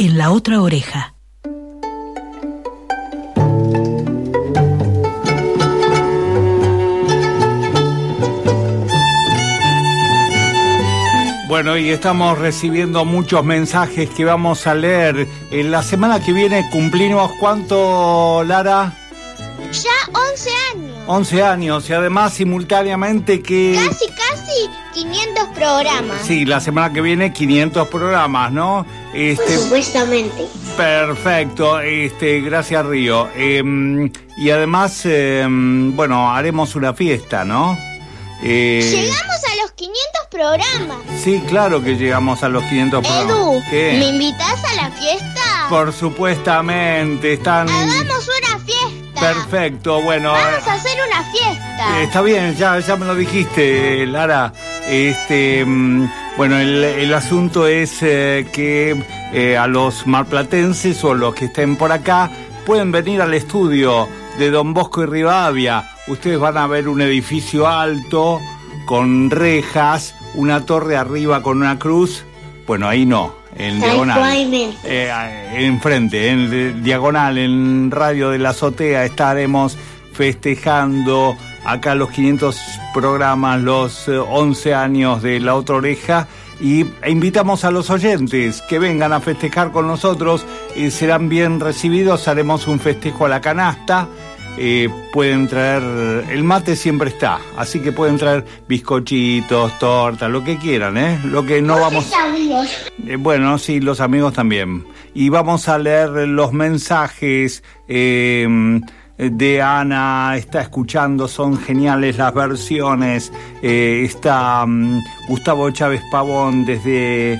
en la otra oreja. Bueno, y estamos recibiendo muchos mensajes que vamos a leer. En la semana que viene cumplimos cuánto, Lara? Ya 11 años. 11 años y además simultáneamente que... Casi, casi 500 programas. Sí, la semana que viene 500 programas, ¿no? Este, Supuestamente. Perfecto, este, gracias Río. Em, y además, em, bueno, haremos una fiesta, ¿no? Eh, Llegamos a los 500 programas. Sí, claro que llegamos a los 500 programas. Edu, ¿me invitas a la fiesta? Por supuestamente, están... Hagamos una fiesta. Perfecto, bueno. Vamos a hacer una fiesta. Eh, está bien, ya, ya me lo dijiste, Lara. Este, mm, bueno, el, asunto es eh, que eh, a los marplatenses o los que estén por acá pueden venir al estudio de Don Bosco y Rivadavia. Ustedes van a ver un edificio alto con rejas, una torre arriba con una cruz. Bueno, ahí no, en diagonal. Eh, enfrente, en diagonal, en radio de la azotea estaremos festejando acá los 500 programas, los 11 eh, años de La Otra Oreja y e invitamos a los oyentes que vengan a festejar con nosotros, y eh, serán bien recibidos, haremos un festejo a la canasta. Eh, pueden traer, el mate siempre está, así que pueden traer bizcochitos, tortas, lo que quieran, ¿eh? Lo que no vamos... Eh, bueno, sí, los amigos también. Y vamos a leer los mensajes. Eh, de Ana, está escuchando, son geniales las versiones. Eh, está mm, Gustavo Chávez Pavón desde,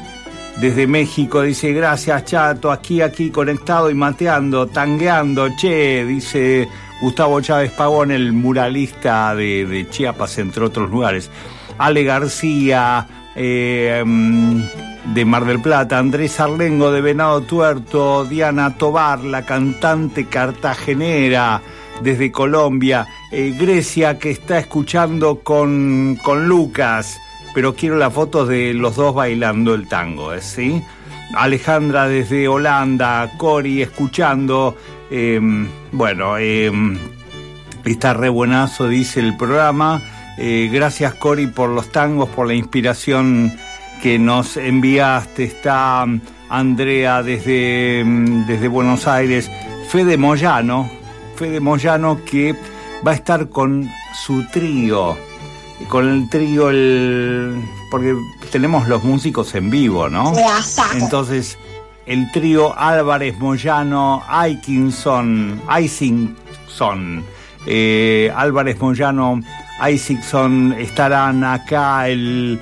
desde México, dice gracias Chato, aquí, aquí conectado y mateando, tangueando, che, dice Gustavo Chávez Pavón, el muralista de, Chiapas, entre otros lugares. Ale García, eh, mm, de Mar del Plata, Andrés Arlengo de Venado Tuerto, Diana Tobar, la cantante cartagenera desde Colombia, eh, Grecia que está escuchando con, con, Lucas, pero quiero las fotos de los dos bailando el tango, ¿eh? ¿sí? Alejandra desde Holanda, Cori escuchando, em, bueno, em, está re buenazo, dice el programa. Eh, gracias Cori por los tangos, por la inspiración que nos enviaste. Está Andrea desde, em, desde Buenos Aires. Fede Moyano, Fede Moyano que va a estar con su trío, con el trío, el, porque tenemos los músicos en vivo, ¿no? Entonces, el trío Álvarez Moyano, Aikinson, Isingson, eh, Álvarez Moyano, Isingson estarán acá el,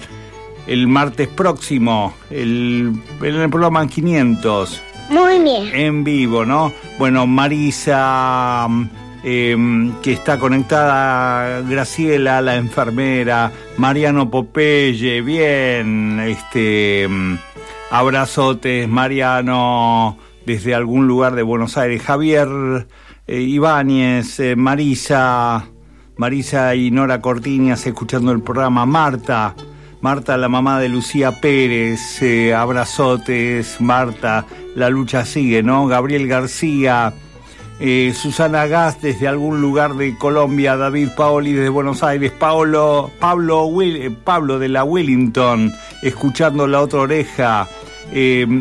el martes próximo, el, en el programa 500. Muy bien. En vivo, ¿no? Bueno, Marisa, em, que está conectada, Graciela, la enfermera, Mariano Popeye, bien, este, em, abrazotes, Mariano, desde algún lugar de Buenos Aires, Javier eh, Ibáñez, eh, Marisa, Marisa y Nora Cortiñas escuchando el programa, Marta, Marta, la mamá de Lucía Pérez, eh, abrazotes, Marta, la lucha sigue, ¿no? Gabriel García, eh, Susana Gas desde algún lugar de Colombia, David Paoli desde Buenos Aires, Pablo, eh, Pablo de la Wellington, escuchando la otra oreja,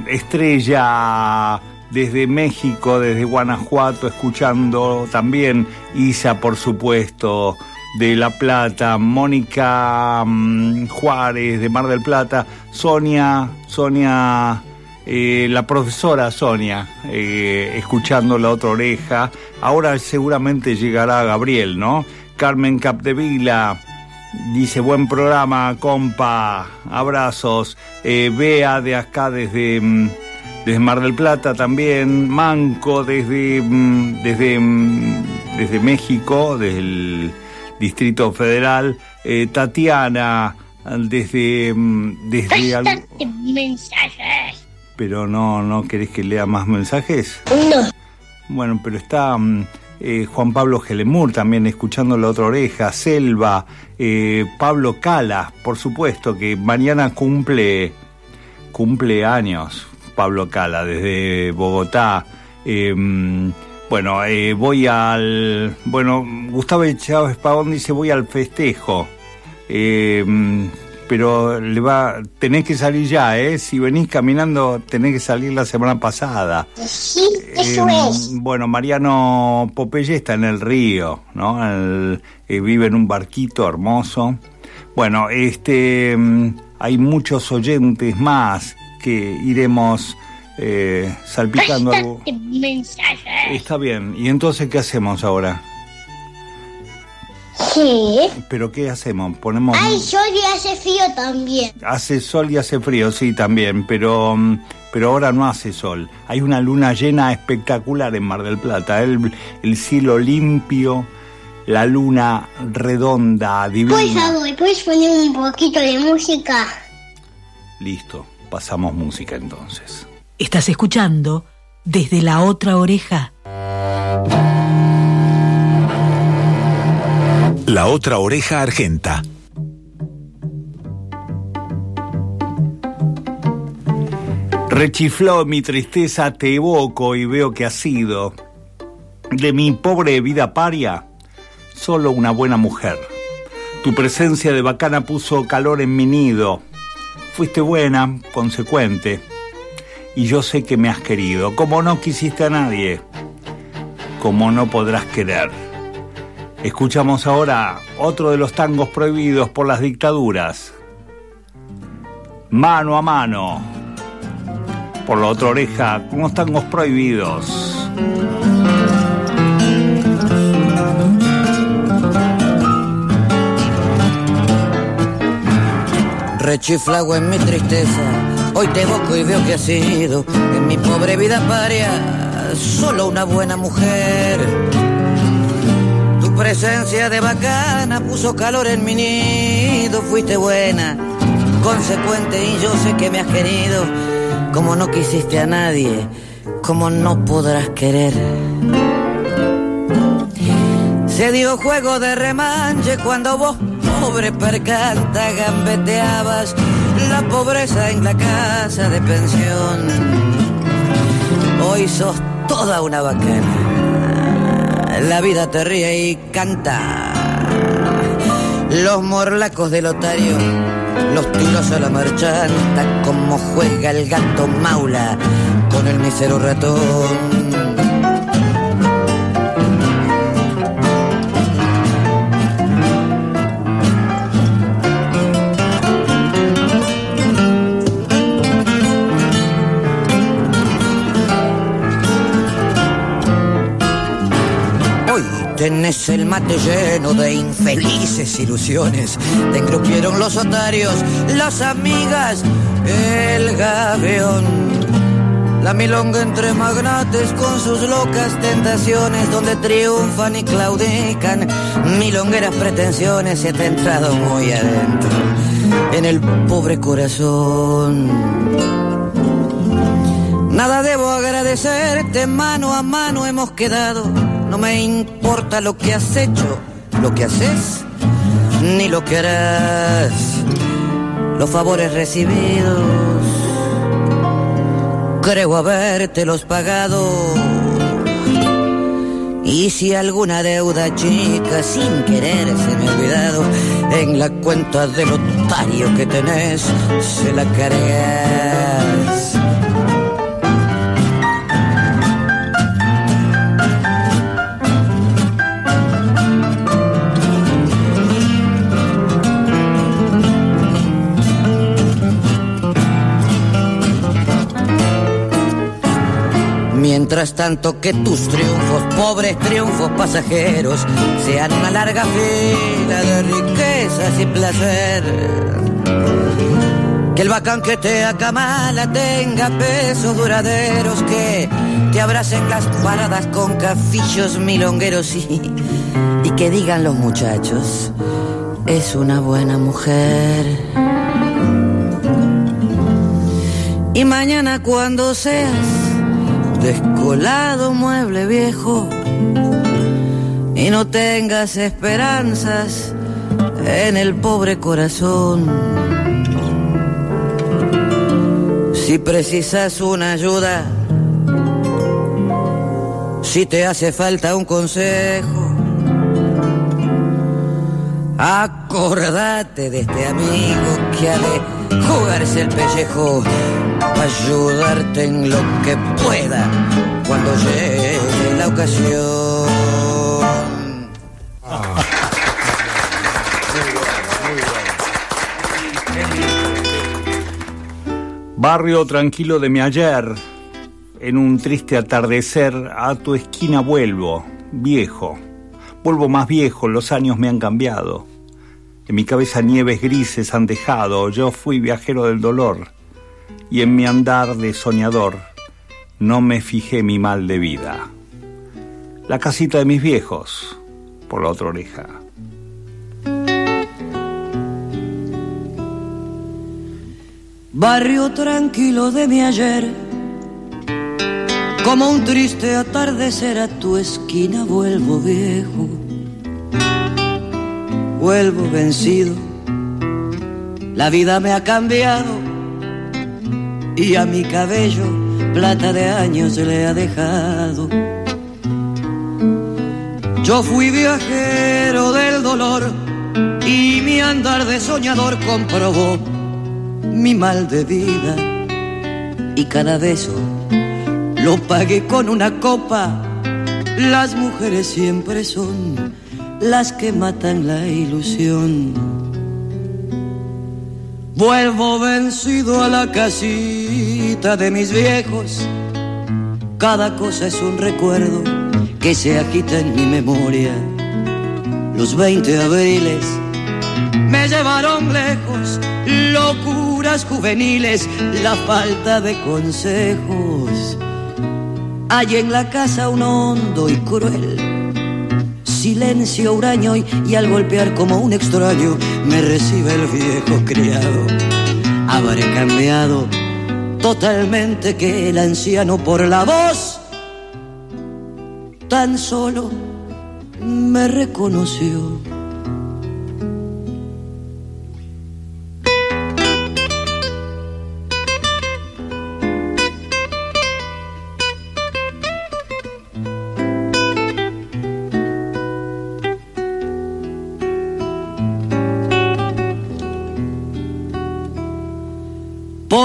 Estrella desde México, desde Guanajuato, escuchando también Isa, por supuesto de La Plata, Mónica mm, Juárez de Mar del Plata, Sonia, Sonia, eh, la profesora Sonia, eh, escuchando la otra oreja. Ahora seguramente llegará Gabriel, ¿no? Carmen Capdevila dice buen programa, compa, abrazos. Eh, Bea de acá desde, mm, desde Mar del Plata también, Manco desde, mm, desde, desde México, desde el Distrito Federal, eh, Tatiana desde... mm, desde algo- mensajes. pero no, no querés que lea más mensajes. No. Bueno, pero está mm, eh, Juan Pablo Gelemur también escuchando la otra oreja, Selva, eh, Pablo Calas, por supuesto, que mañana cumple, cumple años Pablo Cala desde Bogotá. Eh, mm, bueno, eh, voy al... Bueno, Gustavo Chávez Pavón dice voy al festejo. Eh, pero le va, tenés que salir ya, ¿eh? Si venís caminando, tenés que salir la semana pasada. Sí, eso Eh, es. Bueno, Mariano Popeye está en el río, ¿no? El- eh, vive en un barquito hermoso. Bueno, este, mm, hay muchos oyentes más que iremos eh, salpicando algo. Está bien. ¿Y entonces qué hacemos ahora? Sí. ¿Pero qué hacemos? Ponemos... Ay, sol y hace frío también. Hace sol y hace frío, sí, también, pero, mm, pero ahora no hace sol. Hay una luna llena espectacular en Mar del Plata, el, el cielo limpio, la luna redonda, Por divina. favor, ¿puedes poner un poquito de música? Listo, pasamos música entonces. Estás escuchando desde la otra oreja. La otra oreja argenta. Rechifló mi tristeza, te evoco y veo que has sido de mi pobre vida paria solo una buena mujer. Tu presencia de bacana puso calor en mi nido. Fuiste buena, consecuente, y yo sé que me has querido, como no quisiste a nadie, como no podrás querer. Escuchamos ahora otro de los tangos prohibidos por las dictaduras. Mano a mano por la otra oreja, unos tangos prohibidos. Rechiflago en mi tristeza, hoy te evoco y veo que has sido en mi pobre vida paria solo una buena mujer. Tu presencia de bacana puso calor en mi nido, fuiste buena, consecuente y yo sé que me has querido, como no quisiste a nadie, como no podrás querer. Se dio juego de remanche cuando vos, pobre percanta, gambeteabas la pobreza en la casa de pensión. Hoy sos toda una bacana. La vida te ríe y canta. Los morlacos del otario, los tiros a la marchanta, como juega el gato maula con el mísero ratón. Tenés el mate lleno de infelices ilusiones. Te engrupieron los otarios, las amigas, el gavión. La milonga entre magnates con sus locas tentaciones, donde triunfan y claudican milongueras pretensiones. Se te ha entrado muy adentro en el pobre corazón. Nada debo agradecerte, mano a mano hemos quedado. No me importa lo que has hecho, lo que haces, ni lo que harás. Los favores recibidos, creo habértelos pagado. Y si alguna deuda chica sin querer se me ha olvidado, en la cuenta del otario que tenés, se la cargas. Mientras tanto que tus triunfos, pobres triunfos pasajeros, sean una larga fila de riquezas y placer. Que el bacán que te acamala tenga pesos duraderos, que te abracen las paradas con cafillos milongueros y, y que digan los muchachos, es una buena mujer. Y mañana cuando seas descolado mueble viejo y no tengas esperanzas en el pobre corazón. Si precisas una ayuda, si te hace falta un consejo, acordate de este amigo que ha de jugarse el pellejo ayudarte en lo que pueda cuando llegue la ocasión. Barrio tranquilo de mi ayer, en un triste atardecer, a tu esquina vuelvo, viejo. Vuelvo más viejo, los años me han cambiado. En mi cabeza nieves grises han dejado, yo fui viajero del dolor y en mi andar de soñador no me fijé mi mal de vida. La casita de mis viejos, por la otra oreja. Barrio tranquilo de mi ayer, como un triste atardecer a tu esquina vuelvo viejo, vuelvo vencido, la vida me ha cambiado y a mi cabello plata de años le ha dejado. Yo fui viajero del dolor y mi andar de soñador comprobó mi mal de vida y cada beso lo pagué con una copa. Las mujeres siempre son las que matan la ilusión. Vuelvo vencido a la casita de mis viejos. Cada cosa es un recuerdo que se agita en mi memoria. Los 20 abriles me llevaron lejos, locuras juveniles, la falta de consejos. Hay en la casa un hondo y cruel silencio huraño y, al golpear como un extraño me recibe el viejo criado. Habré cambiado totalmente que el anciano por la voz tan solo me reconoció.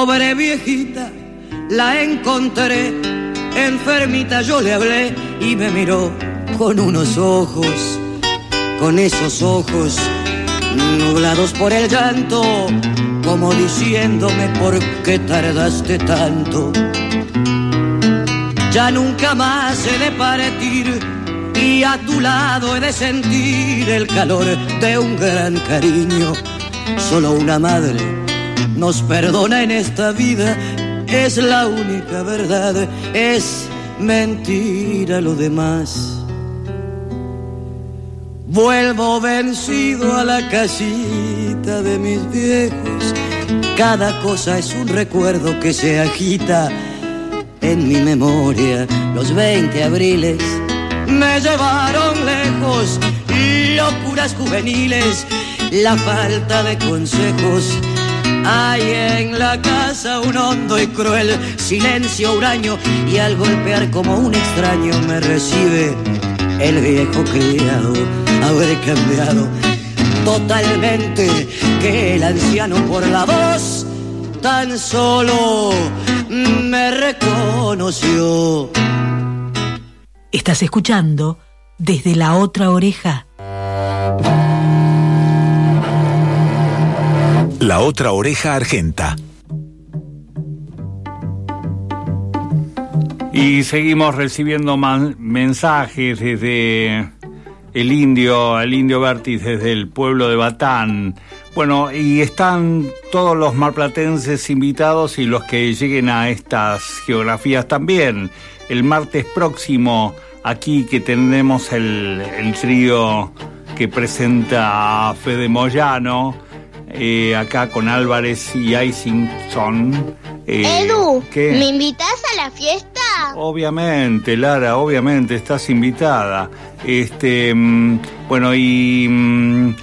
Pobre viejita, la encontré, enfermita yo le hablé y me miró con unos ojos, con esos ojos nublados por el llanto, como diciéndome por qué tardaste tanto. Ya nunca más he de partir y a tu lado he de sentir el calor de un gran cariño. Solo una madre nos perdona en esta vida, es la única verdad, es mentira lo demás. Vuelvo vencido a la casita de mis viejos, cada cosa es un recuerdo que se agita en mi memoria. Los 20 abriles me llevaron lejos, locuras juveniles, la falta de consejos hay en la casa un hondo y cruel silencio huraño y al golpear como un extraño me recibe el viejo criado. Habré cambiado totalmente que el anciano por la voz tan solo me reconoció. Estás escuchando desde la otra oreja. La otra oreja argenta. Y seguimos recibiendo mensajes desde el indio, el indio Bertis, desde el pueblo de Batán. Bueno, y están todos los marplatenses invitados y los que lleguen a estas geografías también. El martes próximo, aquí que tenemos el, el trío que presenta a Fede Moyano, eh, acá con Álvarez y Isington. Eh, Edu, ¿me invitas a la fiesta? Obviamente, Lara, obviamente, estás invitada. Este, mm, bueno, y mm,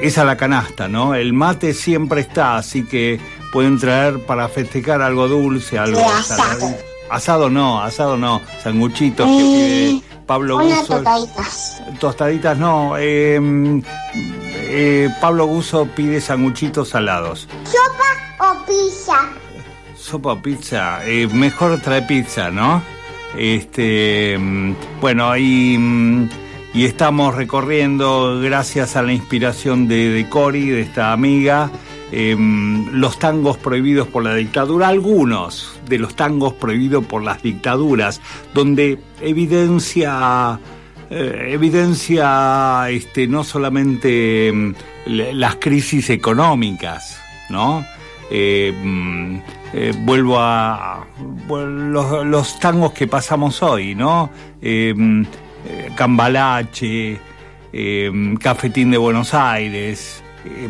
es a la canasta, ¿no? El mate siempre está, así que pueden traer para festejar algo dulce, algo asado. Asado no, asado no, sanguchitos que pide Pablo Guso. tostaditas. Tostaditas no, em, eh, Pablo Guso pide sanguchitos salados. ¿Sopa o pizza? Sopa o pizza, eh, mejor trae pizza, ¿no? Este, mm, bueno, y, mm, y estamos recorriendo, gracias a la inspiración de, de Cori, de esta amiga, em, los tangos prohibidos por la dictadura, algunos de los tangos prohibidos por las dictaduras, donde evidencia, eh, evidencia este, no solamente le- las crisis económicas, ¿no? Eh, mm, eh, vuelvo a los, tangos que pasamos hoy, ¿no? Mm, Cambalache, Cafetín de Buenos Aires,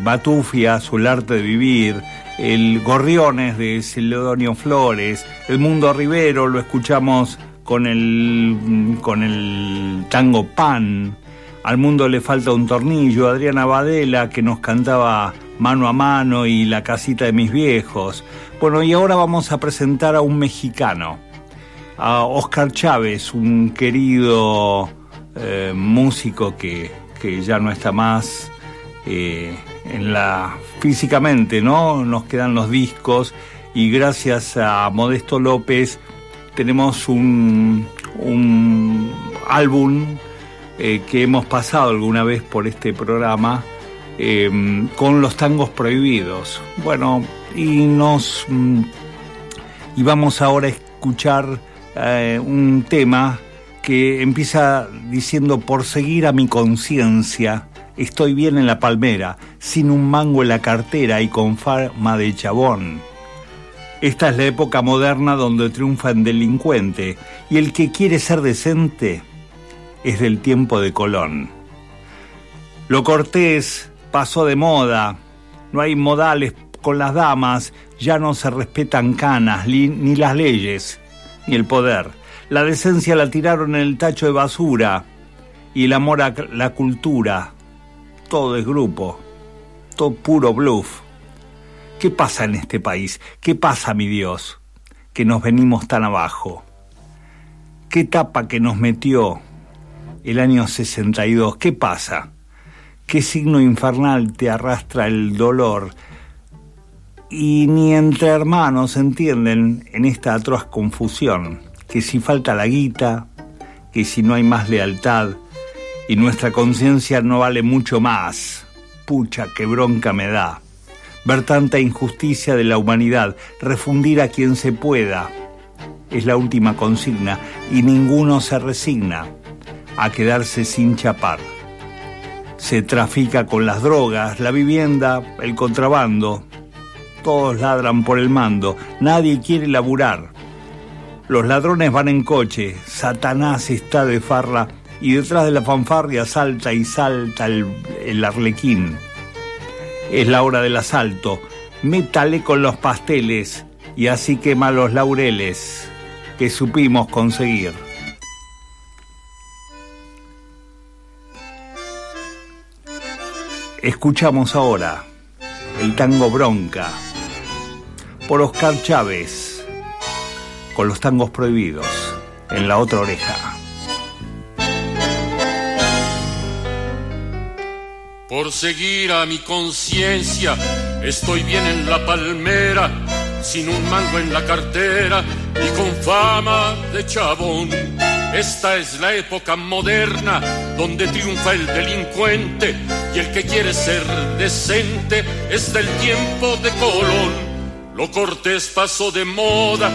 Batufia, Su arte de vivir, el Gorriones de Celedonio Flores, El Mundo Rivero, lo escuchamos con el, con el tango Pan, Al Mundo le falta un tornillo, Adriana Badela que nos cantaba Mano a Mano y La casita de mis viejos. Bueno, y ahora vamos a presentar a un mexicano a Oscar Chávez, un querido eh, músico que, que ya no está más eh, en la físicamente, ¿no? Nos quedan los discos y gracias a Modesto López tenemos un, álbum eh, que hemos pasado alguna vez por este programa eh, con los tangos prohibidos. Bueno, y nos mm, y vamos ahora a escuchar eh, un tema que empieza diciendo por seguir a mi conciencia estoy bien en la palmera sin un mango en la cartera y con fama de chabón esta es la época moderna donde triunfa el delincuente y el que quiere ser decente es del tiempo de Colón. Lo cortés pasó de moda, no hay modales con las damas, ya no se respetan canas, ni las leyes, ni el poder. La decencia la tiraron en el tacho de basura y el amor a la cultura, todo es grupo, todo puro bluff. ¿Qué pasa en este país? ¿Qué pasa, mi Dios? Que nos venimos tan abajo. ¿Qué tapa que nos metió el año 62? ¿Qué pasa? ¿Qué signo infernal te arrastra el dolor? Y ni entre hermanos entienden en esta atroz confusión que si falta la guita, que si no hay más lealtad y nuestra conciencia no vale mucho más. Pucha, qué bronca me da ver tanta injusticia de la humanidad, refundir a quien se pueda. Es la última consigna y ninguno se resigna a quedarse sin chapar. Se trafica con las drogas, la vivienda, el contrabando. Todos ladran por el mando, nadie quiere laburar. Los ladrones van en coche, Satanás está de farra y detrás de la fanfarria salta y salta el, el arlequín. Es la hora del asalto. Métale con los pasteles y así quema los laureles que supimos conseguir. Escuchamos ahora el tango Bronca por Oscar Chávez con los tangos prohibidos en la otra oreja. Por seguir a mi conciencia, estoy bien en la palmera, sin un mango en la cartera y con fama de chabón. Esta es la época moderna donde triunfa el delincuente y el que quiere ser decente es del tiempo de Colón. Lo cortés pasó de moda,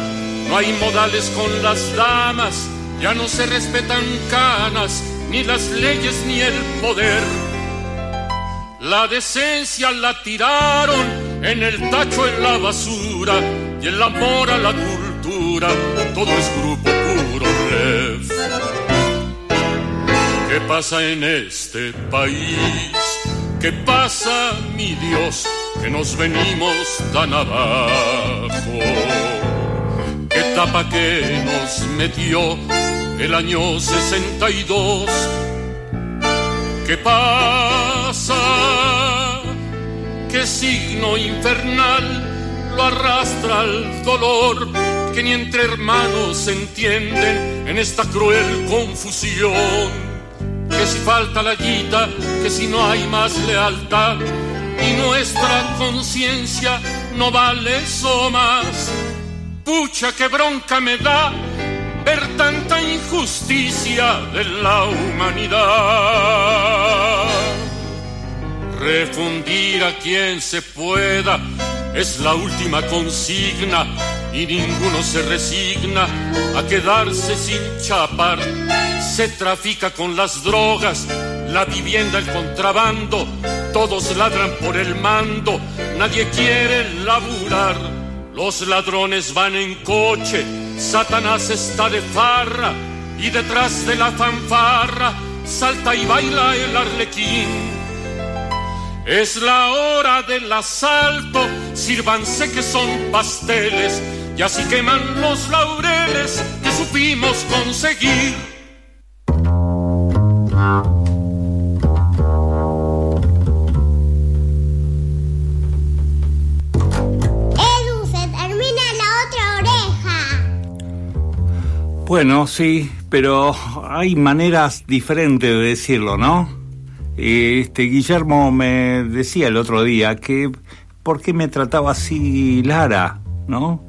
no hay modales con las damas, ya no se respetan canas, ni las leyes ni el poder. La decencia la tiraron en el tacho, en la basura y el amor a la cultura, todo es grupo puro ref. ¿Qué pasa en este país? ¿Qué pasa, mi Dios, que nos venimos tan abajo? ¿Qué tapa que nos metió el año 62? ¿Qué pasa? ¿Qué signo infernal lo arrastra al dolor que ni entre hermanos se entienden en esta cruel confusión? Que si falta la guita, que si no hay más lealtad y nuestra conciencia no vale eso más. Pucha, que bronca me da ver tanta injusticia de la humanidad. Refundir a quien se pueda es la última consigna y ninguno se resigna a quedarse sin chapar. Se trafica con las drogas, la vivienda, el contrabando, todos ladran por el mando, nadie quiere laburar. Los ladrones van en coche, Satanás está de farra y detrás de la fanfarra salta y baila el arlequín. Es la hora del asalto, sírvanse que son pasteles, y así queman los laureles que supimos conseguir. Edu, se termina la otra oreja. Bueno, sí, pero hay maneras diferentes de decirlo, ¿no? Este Guillermo me decía el otro día que por qué me trataba así Lara, ¿no?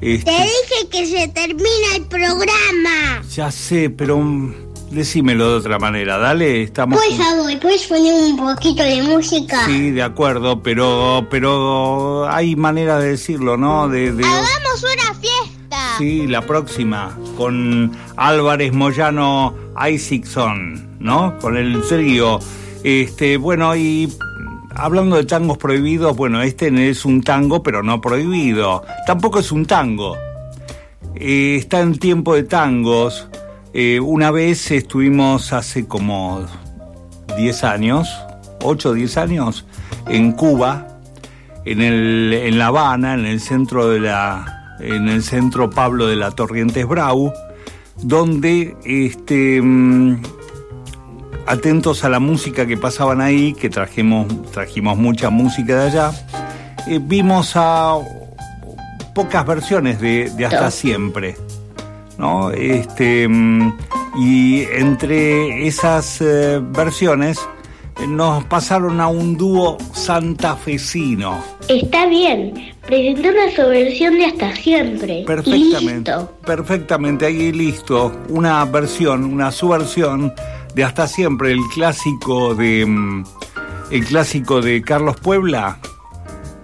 Este, Te dije que se termina el programa. ya sé, pero mm, decímelo de otra manera, dale, estamos Por favor, ¿puedes poner un poquito de música? Sí, de acuerdo, pero pero hay manera de decirlo, ¿no? De, de- Hagamos una fiesta. Sí, la próxima, con Álvarez Moyano Isaacson, ¿no? Con el trío. Este, bueno, y hablando de tangos prohibidos, bueno, este es un tango, pero no prohibido. Tampoco es un tango. Eh, está en tiempo de tangos. Eh, una vez estuvimos hace como 10 años, 8 o 10 años, en Cuba, en, el, en La Habana, en el centro de la, en el centro Pablo de la Torrientes Brau, donde este mm, atentos a la música que pasaban ahí, que trajimos, trajimos mucha música de allá, eh, vimos a pocas versiones de, de Hasta Siempre. ¿no? Este, mm, y entre esas eh, versiones eh, nos pasaron a un dúo santafesino. Está bien, presentame su versión de hasta siempre. Y Perfectamente. listo. Perfectamente, ahí listo. Una versión, una subversión de Hasta Siempre, el clásico de. mm, El clásico de Carlos Puebla,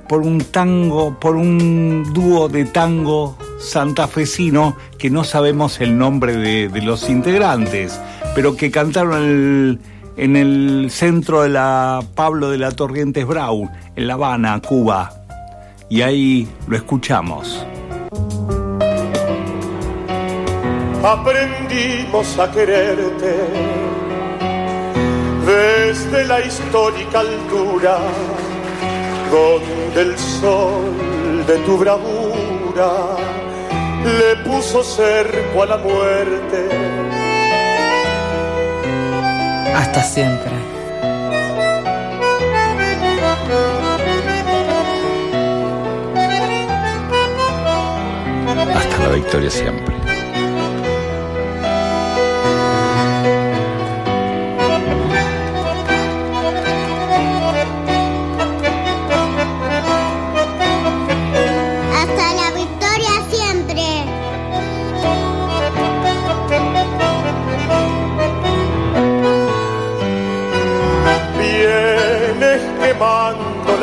por un tango, por un dúo de tango santafesino que no sabemos el nombre de, los integrantes, pero que cantaron en el centro de la Pablo de la Torrientes Brau, en La Habana, Cuba. Y ahí lo escuchamos. aprendimos a quererte desde la histórica altura donde el sol de tu bravura le puso cerco a la muerte. Hasta siempre. Hasta la victoria siempre.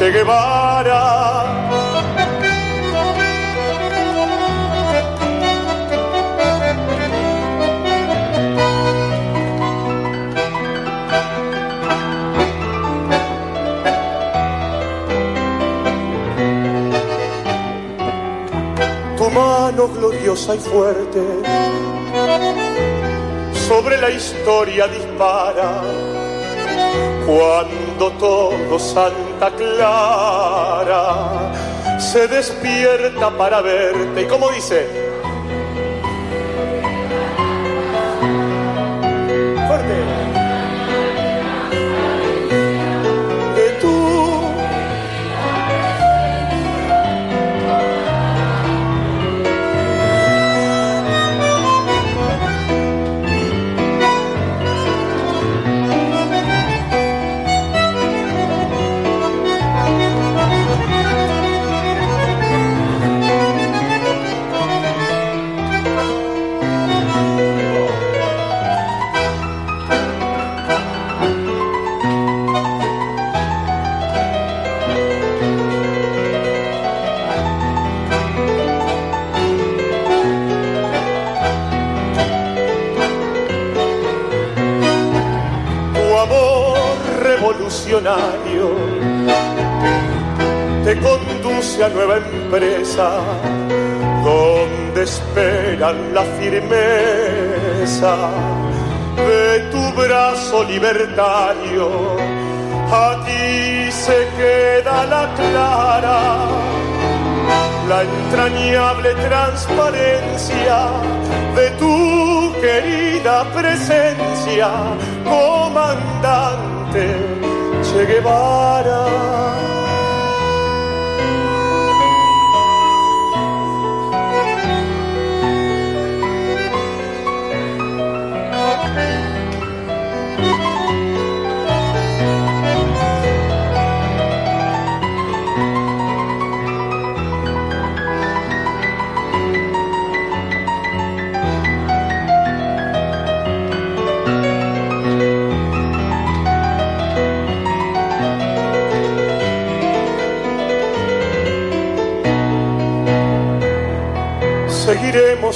Che Guevara. mano gloriosa y fuerte sobre la historia dispara cuando todo Clara se despierta para verte. Y como dice te conduce a nueva empresa donde esperan la firmeza de tu brazo libertario. A ti se queda la clara, la entrañable transparencia de tu querida presencia, comandante Che Guevara.